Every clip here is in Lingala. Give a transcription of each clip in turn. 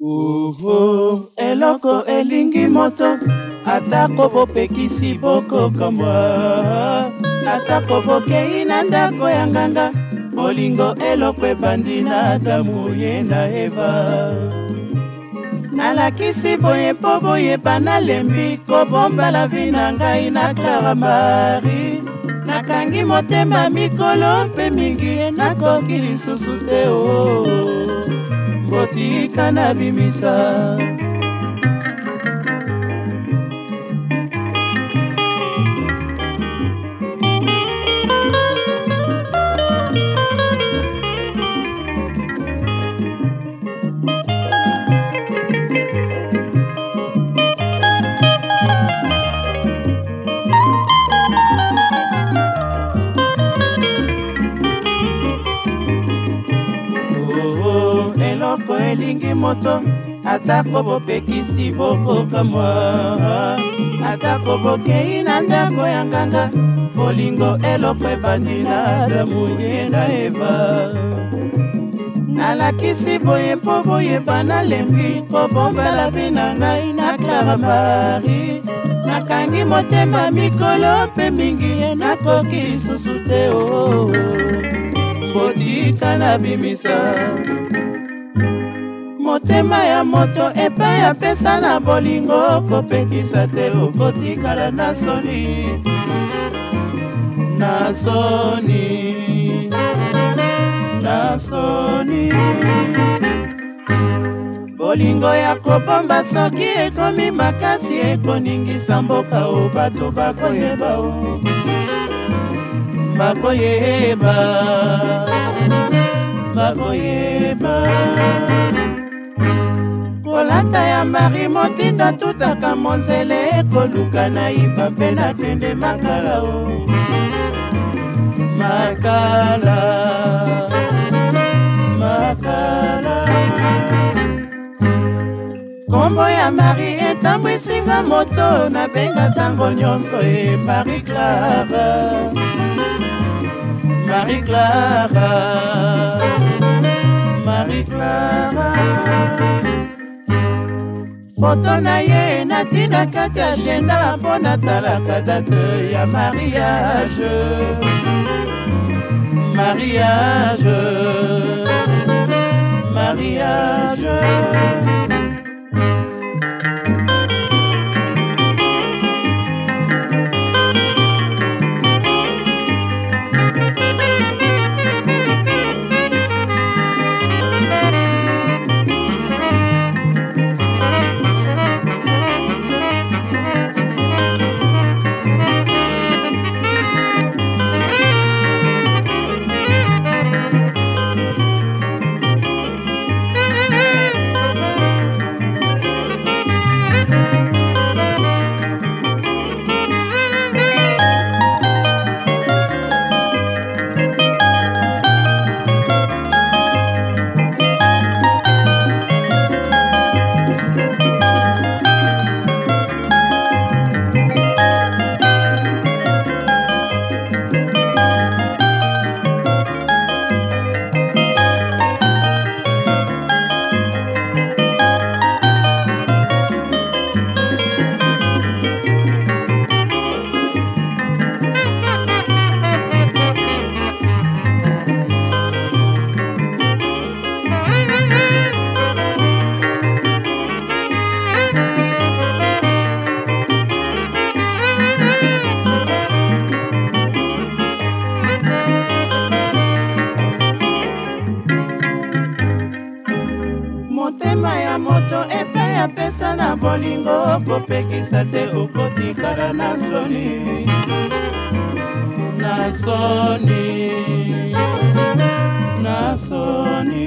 oho eloko elingi moto atako bopekisi bokokambwa atako bokei na ndako ya nganga bolingo eloko ebandi na adamu ye na eva nalakisi boye mpo boyeba nalembi kobombala vi na ngai na clara marie nakangi motema mikolo mpe mingi nakoki lisusu te o oh. botika nabimisa elingi moto atako bopekisi bokokamwa atako bokei na ndako ya nganga bolingo eloko ebandi na adamu ye na eva nalakisi boye mpo boyeba nalembi kobombela vi na ngai na clara mari nakangi motema mikolo mpe mingi ye nakoki lisusu te o oh. botika nabimisa motema ya moto epai apesa na bolingo kopekisa te okotikala na soni na soni na soni bolingo ya kobomba soki ekomi makasi ekoningisa mboka o bato bakoyeba o bakoyeba bakoyeba malata ya mari motinda tutaka monzele ekoluka nayiba mpe nakende makala o makala makala kombo ya mari etambwisinga moto nabenga ntango nyonso e mari clara mari clara mari clara foto na ye natina kati agenda mpo natalaka date ya mariage mariage mariage moto epai apesa na bolingo kopekisa te okotikala na soni na soni na soni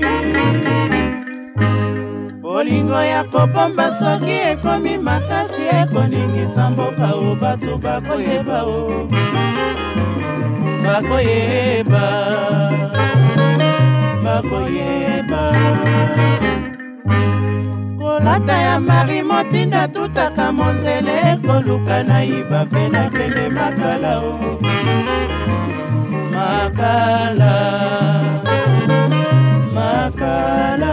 bolingo ya kobomba soki ekomi makasi ekoningisa mboka o bato bakoyeba o bakoyeba bakoyeba lata ya mari motinda tutaka monzele ekoluka nayiba mpe nakende makala o makala makala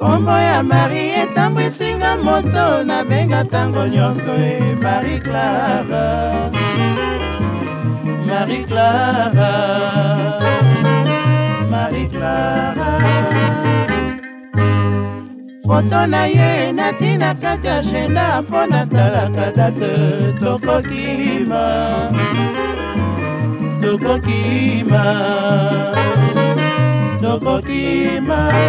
kombo ya mari etambwisinga moto nabenga ntango nyonso e mari clara mari clara foto na ye natina kati ya agenda mpo natalaka date tokokima tokokima tokokima